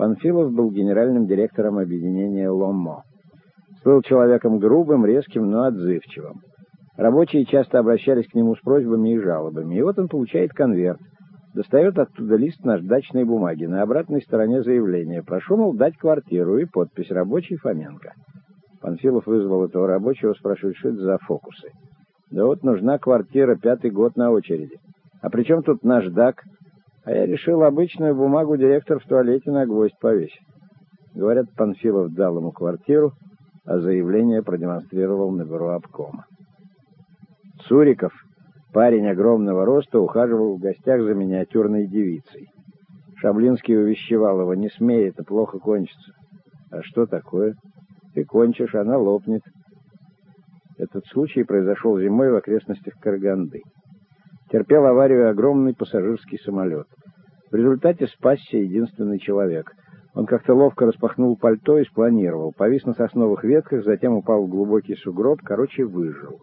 Панфилов был генеральным директором объединения «Ломо». Был человеком грубым, резким, но отзывчивым. Рабочие часто обращались к нему с просьбами и жалобами. И вот он получает конверт. Достает оттуда лист наждачной бумаги. На обратной стороне заявление. Прошу, мол, дать квартиру и подпись «Рабочий Фоменко». Панфилов вызвал этого рабочего, спрашивает, что это за фокусы. Да вот нужна квартира, пятый год на очереди. А при чем тут наждак? А я решил обычную бумагу директор в туалете на гвоздь повесить. Говорят, Панфилов дал ему квартиру, а заявление продемонстрировал на бюро обкома. Цуриков, парень огромного роста, ухаживал в гостях за миниатюрной девицей. Шаблинский увещевал его, не смей, это плохо кончится. А что такое? Ты кончишь, она лопнет. Этот случай произошел зимой в окрестностях Караганды. Терпел аварию огромный пассажирский самолет. В результате спасся единственный человек. Он как-то ловко распахнул пальто и спланировал. Повис на сосновых ветках, затем упал в глубокий сугроб, короче, выжил.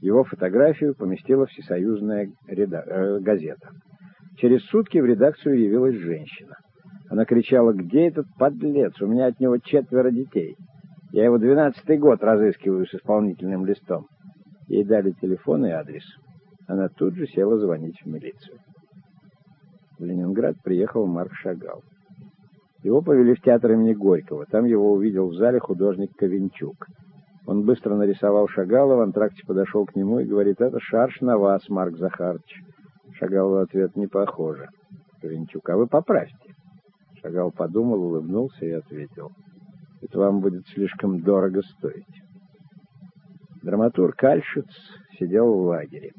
Его фотографию поместила всесоюзная реда... э, газета. Через сутки в редакцию явилась женщина. Она кричала, где этот подлец? У меня от него четверо детей. Я его двенадцатый год разыскиваю с исполнительным листом. Ей дали телефон и адрес. Она тут же села звонить в милицию. В Ленинград приехал Марк Шагал. Его повели в театр имени Горького. Там его увидел в зале художник Ковенчук. Он быстро нарисовал Шагала, в антракте подошел к нему и говорит, «Это шарш на вас, Марк Захарович». Шагал в ответ, «Не похоже». Ковенчук, «А вы поправьте». Шагал подумал, улыбнулся и ответил, «Это вам будет слишком дорого стоить». Драматург Альшиц сидел в лагере.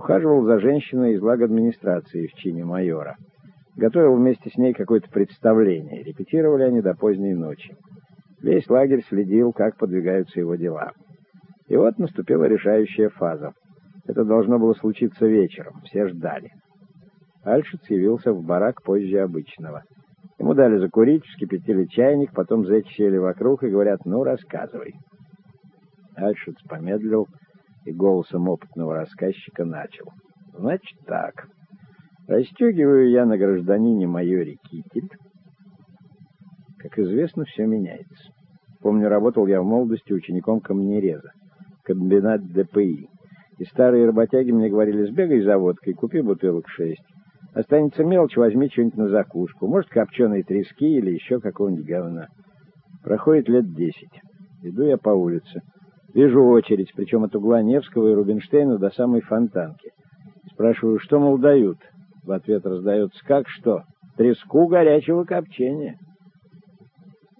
Ухаживал за женщиной из лагадминистрации в чине майора. Готовил вместе с ней какое-то представление. Репетировали они до поздней ночи. Весь лагерь следил, как подвигаются его дела. И вот наступила решающая фаза. Это должно было случиться вечером. Все ждали. Альшиц явился в барак позже обычного. Ему дали закурить, вскипятили чайник, потом зэки сели вокруг и говорят, ну, рассказывай. Альшиц помедлил и голосом опытного рассказчика начал. Значит так. Расстегиваю я на гражданине майоре китель, как известно, все меняется. Помню, работал я в молодости учеником камнереза, комбинат ДПИ. И старые работяги мне говорили, сбегай за водкой, купи бутылок шесть. Останется мелочь, возьми что-нибудь на закуску. Может, копченые трески или еще какого-нибудь говна. Проходит лет десять. Иду я по улице. Вижу очередь, причем от угла Невского и Рубинштейна до самой Фонтанки. Спрашиваю, что, мол, дают? В ответ раздается, как что? Треску горячего копчения.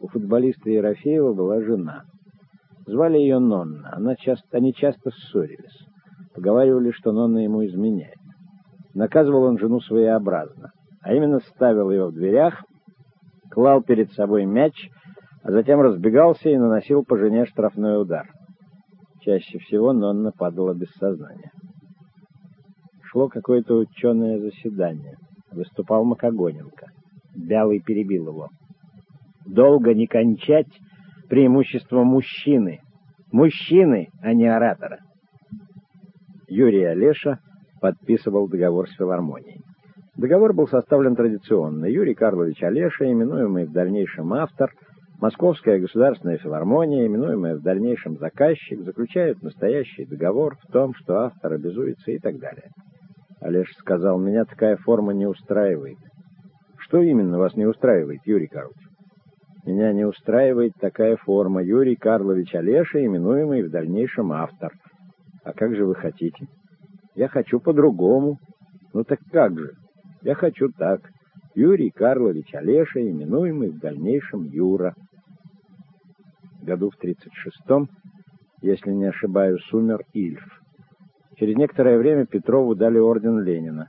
У футболиста Ерофеева была жена. Звали ее Нонна. Она часто, они часто ссорились. Поговаривали, что Нонна ему изменяет. Наказывал он жену своеобразно, а именно ставил ее в дверях, клал перед собой мяч, а затем разбегался и наносил по жене штрафной удар. Чаще всего Нонна падала без сознания. Шло какое-то ученое заседание. Выступал Макогоненко. Бялый перебил его долго не кончать преимущество мужчины. Мужчины, а не оратора. Юрий Олеша подписывал договор с филармонией. Договор был составлен традиционно. Юрий Карлович Олеша, именуемый в дальнейшем автор, Московская государственная филармония, именуемая в дальнейшем заказчик, заключают настоящий договор в том, что автор обязуется и так далее. Олеша сказал, меня такая форма не устраивает. Что именно вас не устраивает, Юрий Карлович? Меня не устраивает такая форма. Юрий Карлович Олеша, именуемый в дальнейшем автор. А как же вы хотите? Я хочу по-другому. Ну так как же? Я хочу так. Юрий Карлович Олеша, именуемый в дальнейшем Юра. Году в 36-м, если не ошибаюсь, умер Ильф. Через некоторое время Петрову дали орден Ленина.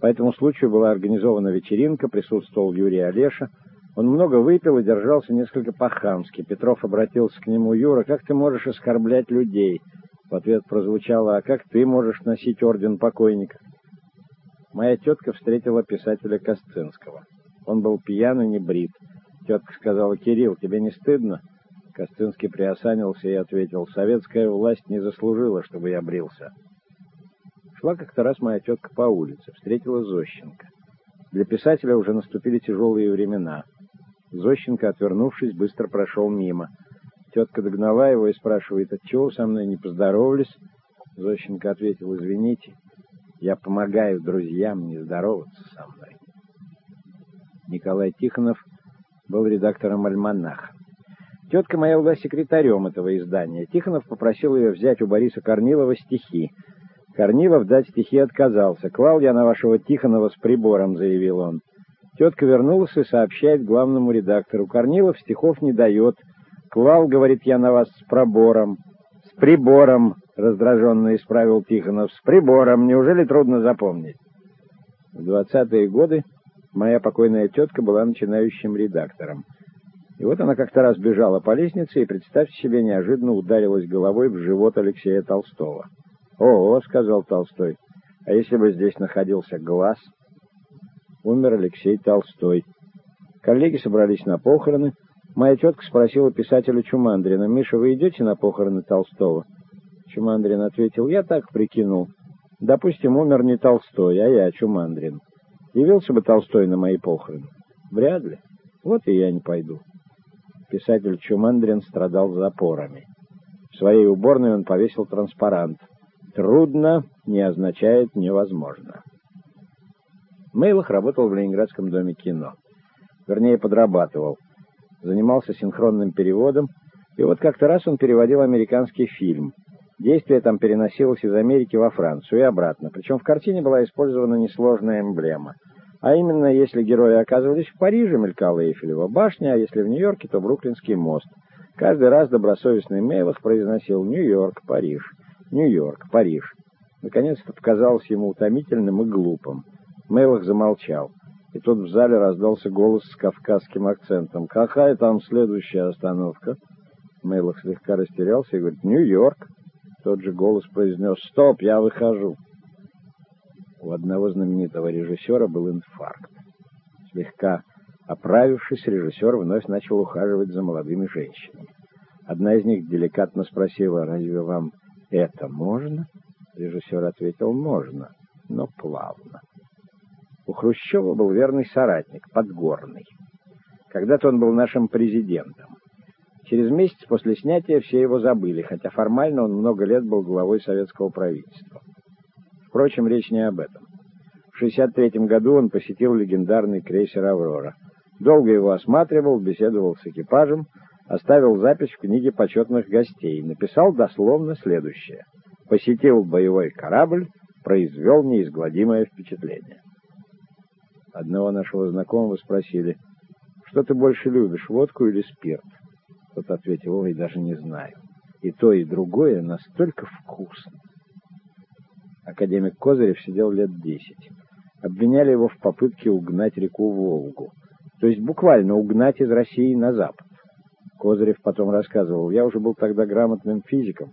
По этому случаю была организована вечеринка, присутствовал Юрий Олеша, он много выпил и держался несколько по-хамски. Петров обратился к нему. «Юра, как ты можешь оскорблять людей?» В ответ прозвучало «А как ты можешь носить орден покойника?» Моя тетка встретила писателя Косцинского. Он был пьян и не брит. Тетка сказала, «Кирилл, тебе не стыдно?» Косцинский приосанился и ответил, «Советская власть не заслужила, чтобы я брился». Шла как-то раз моя тетка по улице, встретила Зощенко. Для писателя уже наступили тяжелые времена. Зощенко, отвернувшись, быстро прошел мимо. Тетка догнала его и спрашивает, отчего со мной не поздоровались? Зощенко ответил, извините, я помогаю друзьям не здороваться со мной. Николай Тихонов был редактором «Альманаха». Тетка моя была секретарем этого издания. Тихонов попросил ее взять у Бориса Корнилова стихи. Корнилов дать стихи отказался. «Клал я на вашего Тихонова с прибором», — заявил он. Тетка вернулась и сообщает главному редактору. «Корнилов стихов не дает. Клал, говорит, я на вас с пробором». «С прибором», — раздраженно исправил Тихонов. «С прибором. Неужели трудно запомнить?» В двадцатые годы Моя покойная тетка была начинающим редактором. И вот она как-то раз бежала по лестнице и, представьте себе, неожиданно ударилась головой в живот Алексея Толстого. «О, — сказал Толстой, — а если бы здесь находился глаз?» Умер Алексей Толстой. Коллеги собрались на похороны. Моя тетка спросила писателя Чумандрина, «Миша, вы идете на похороны Толстого?» Чумандрин ответил, «Я так прикинул. Допустим, умер не Толстой, а я Чумандрин». Явился бы Толстой на мои похороны? Вряд ли. Вот и я не пойду. Писатель Чумандрин страдал запорами. В своей уборной он повесил транспарант. «Трудно» не означает «невозможно». Мейлах работал в Ленинградском доме кино. Вернее, подрабатывал. Занимался синхронным переводом, и вот как-то раз он переводил американский фильм. Действие там переносилось из Америки во Францию и обратно, причем в картине была использована несложная эмблема. А именно, если герои оказывались в Париже, мелькала Эйфелева башня, а если в Нью-Йорке, то Бруклинский мост. Каждый раз добросовестный Мейлах произносил «Нью-Йорк, Париж, Нью-Йорк, Париж». Наконец это показалось ему утомительным и глупым. Мейлах замолчал. И тут в зале раздался голос с кавказским акцентом. «Какая там следующая остановка?» Мейлах слегка растерялся и говорит «Нью-Йорк». Тот же голос произнес «Стоп, я выхожу». У одного знаменитого режиссера был инфаркт. Слегка оправившись, режиссер вновь начал ухаживать за молодыми женщинами. Одна из них деликатно спросила, «Разве вам это можно?» Режиссер ответил, «Можно, но плавно». У Хрущева был верный соратник, Подгорный. Когда-то он был нашим президентом. Через месяц после снятия все его забыли, хотя формально он много лет был главой советского правительства. Впрочем, речь не об этом. В 1963 году он посетил легендарный крейсер «Аврора». Долго его осматривал, беседовал с экипажем, оставил запись в книге почетных гостей, написал дословно следующее. «Посетил боевой корабль, произвел неизгладимое впечатление». Одного нашего знакомого спросили, «Что ты больше любишь, водку или спирт?» Тот ответил, ой, даже не знаю. И то, и другое настолько вкусно. Академик Козырев сидел лет десять. Обвиняли его в попытке угнать реку Волгу. То есть буквально угнать из России на запад. Козырев потом рассказывал, я уже был тогда грамотным физиком,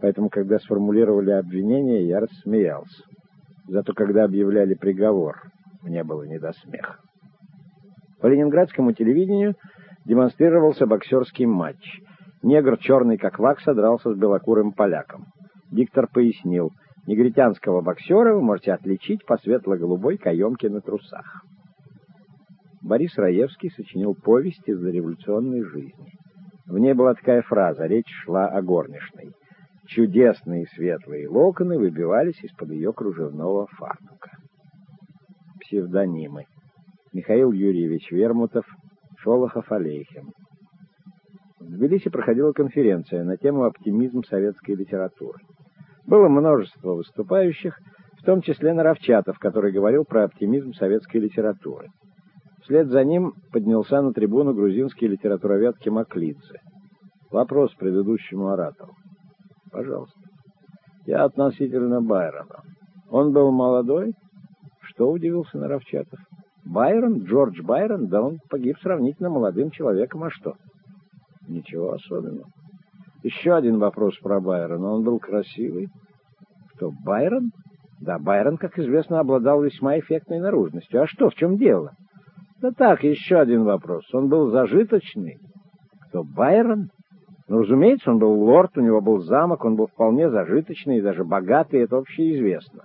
поэтому, когда сформулировали обвинение, я рассмеялся. Зато когда объявляли приговор, мне было не до смеха. По ленинградскому телевидению демонстрировался боксерский матч. Негр, черный как вакса, дрался с белокурым поляком. Диктор пояснил, негритянского боксера вы можете отличить по светло-голубой каемке на трусах. Борис Раевский сочинил повесть из дореволюционной жизни. В ней была такая фраза, речь шла о горничной. Чудесные светлые локоны выбивались из-под ее кружевного фартука. Псевдонимы. Михаил Юрьевич Вермутов, Шолохов Алейхем. В Тбилиси проходила конференция на тему «Оптимизм советской литературы». Было множество выступающих, в том числе Наровчатов, который говорил про оптимизм советской литературы. Вслед за ним поднялся на трибуну грузинский литературовед Кемаклидзе. Вопрос предыдущему оратору. Пожалуйста. Я относительно Байрона. Он был молодой? Что удивился Наровчатов? Байрон, Джордж Байрон, да он погиб сравнительно молодым человеком, а что? Ничего особенного. Еще один вопрос про Байрона. Он был красивый. Кто, Байрон? Да, Байрон, как известно, обладал весьма эффектной наружностью. А что, в чем дело? Да так, еще один вопрос. Он был зажиточный. Кто, Байрон? Ну, разумеется, он был лорд, у него был замок, он был вполне зажиточный и даже богатый, это общеизвестно.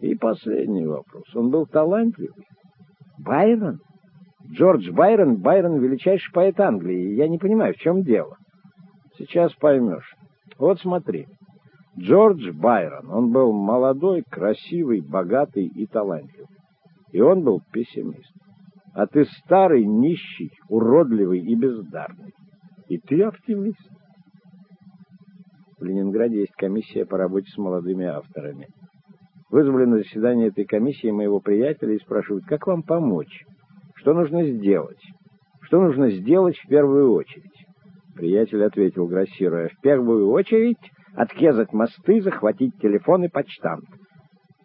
И последний вопрос. Он был талантливый. Байрон? Джордж Байрон, Байрон — величайший поэт Англии. Я не понимаю, в чем дело. Сейчас поймешь. Вот смотри. Джордж Байрон, он был молодой, красивый, богатый и талантливый. И он был пессимист. А ты старый, нищий, уродливый и бездарный. И ты оптимист. В Ленинграде есть комиссия по работе с молодыми авторами. Вызвали на заседание этой комиссии моего приятеля и спрашивают, как вам помочь? Что нужно сделать? Что нужно сделать в первую очередь? Приятель ответил, грассируя, в первую очередь отрезать мосты, захватить телефон и почтамт.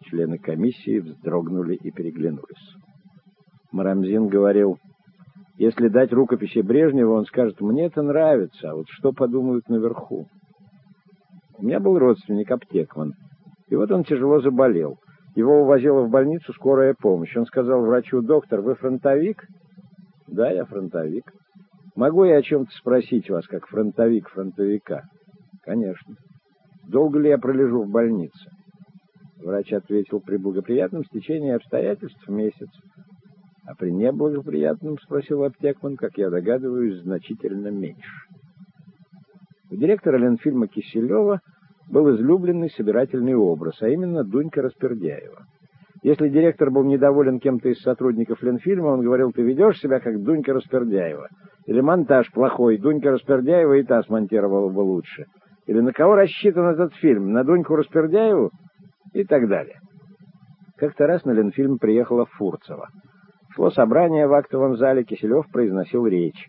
Члены комиссии вздрогнули и переглянулись. Марамзин говорил, если дать рукописи Брежнева, он скажет, мне это нравится, а вот что подумают наверху? У меня был родственник, аптекман, и вот он тяжело заболел. Его увозила в больницу скорая помощь. Он сказал врачу, доктор, вы фронтовик? Да, я фронтовик. Могу я о чем-то спросить вас, как фронтовик фронтовика? Конечно. Долго ли я пролежу в больнице? Врач ответил, при благоприятном стечении обстоятельств месяц. А при неблагоприятном, спросил аптекман, как я догадываюсь, значительно меньше. У директора Ленфильма Киселева был излюбленный собирательный образ, а именно Дунька Распердяева. Если директор был недоволен кем-то из сотрудников Ленфильма, он говорил, ты ведешь себя как Дунька Распердяева. Или монтаж плохой, Дунька Распердяева и та смонтировала бы лучше. Или на кого рассчитан этот фильм, на Дуньку Распердяеву и так далее. Как-то раз на Ленфильм приехала Фурцева. Шло собрание в актовом зале, Киселев произносил речь.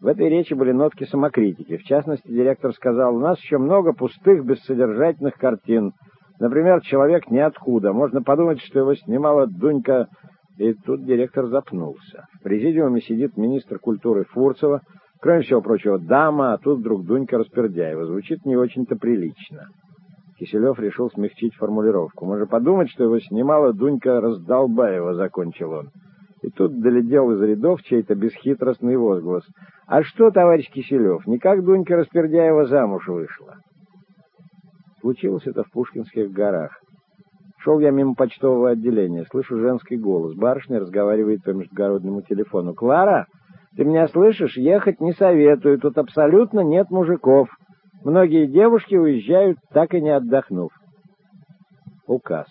В этой речи были нотки самокритики. В частности, директор сказал, у нас еще много пустых, бессодержательных картин. Например, «Человек ниоткуда». Можно подумать, что его снимала Дунька... И тут директор запнулся. В президиуме сидит министр культуры Фурцева, кроме всего прочего, дама, а тут вдруг Дунька Распердяева. Звучит не очень-то прилично. Киселев решил смягчить формулировку. Можно подумать, что его снимала Дунька Раздолбаева, закончил он. И тут долетел из рядов чей-то бесхитростный возглас. «А что, товарищ Киселев, никак Дунька Распердяева замуж вышла?» Случилось это в Пушкинских горах. Шел я мимо почтового отделения, слышу женский голос. Барышня разговаривает по междугородному телефону. «Клара, ты меня слышишь? Ехать не советую, тут абсолютно нет мужиков. Многие девушки уезжают, так и не отдохнув». Указ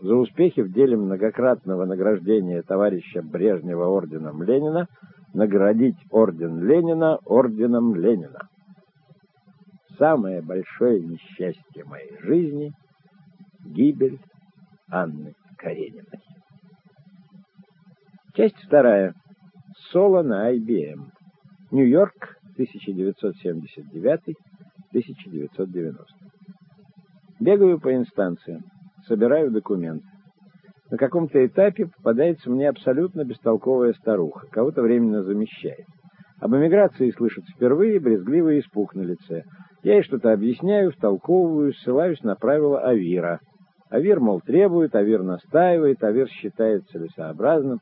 за успехи в деле многократного награждения товарища Брежнева орденом Ленина наградить орден Ленина орденом Ленина. Самое большое несчастье моей жизни — гибель Анны Карениной. Часть вторая. Соло на IBM. Нью-Йорк, 1979-1990. Бегаю по инстанциям собираю документы. На каком-то этапе попадается мне абсолютно бестолковая старуха, кого-то временно замещает. Об эмиграции слышат впервые, брезгливый испуг на лице. Я ей что-то объясняю, втолковываю, ссылаюсь на правила Авира. Авир, мол, требует, Авир настаивает, Авир считает целесообразным.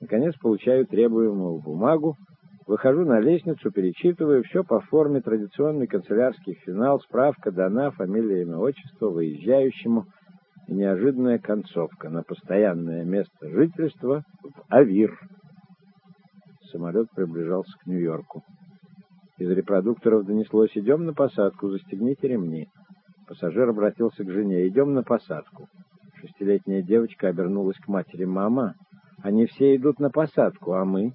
Наконец получаю требуемую бумагу, выхожу на лестницу, перечитываю, все по форме, традиционный канцелярский финал, справка дана, фамилия, имя, отчество, выезжающему — и неожиданная концовка на постоянное место жительства в Авир. Самолет приближался к Нью-Йорку. Из репродукторов донеслось «Идем на посадку, застегните ремни». Пассажир обратился к жене «Идем на посадку». Шестилетняя девочка обернулась к матери «Мама, они все идут на посадку, а мы?»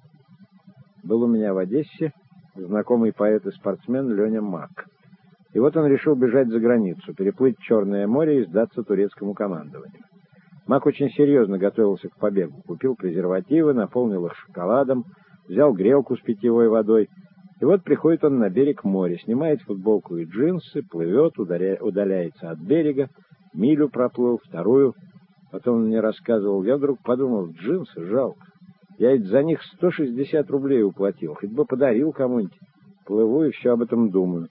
Был у меня в Одессе знакомый поэт и спортсмен Леня Мак. И вот он решил бежать за границу, переплыть Черное море и сдаться турецкому командованию. Мак очень серьезно готовился к побегу. Купил презервативы, наполнил их шоколадом, взял грелку с питьевой водой. И вот приходит он на берег моря, снимает футболку и джинсы, плывет, ударя... удаляется от берега, милю проплыл, вторую. Потом он мне рассказывал, я вдруг подумал, джинсы жалко. Я ведь за них 160 рублей уплатил, хоть бы подарил кому-нибудь. Плыву и все об этом думаю.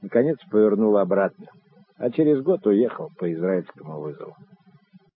Наконец повернул обратно, а через год уехал по израильскому вызову.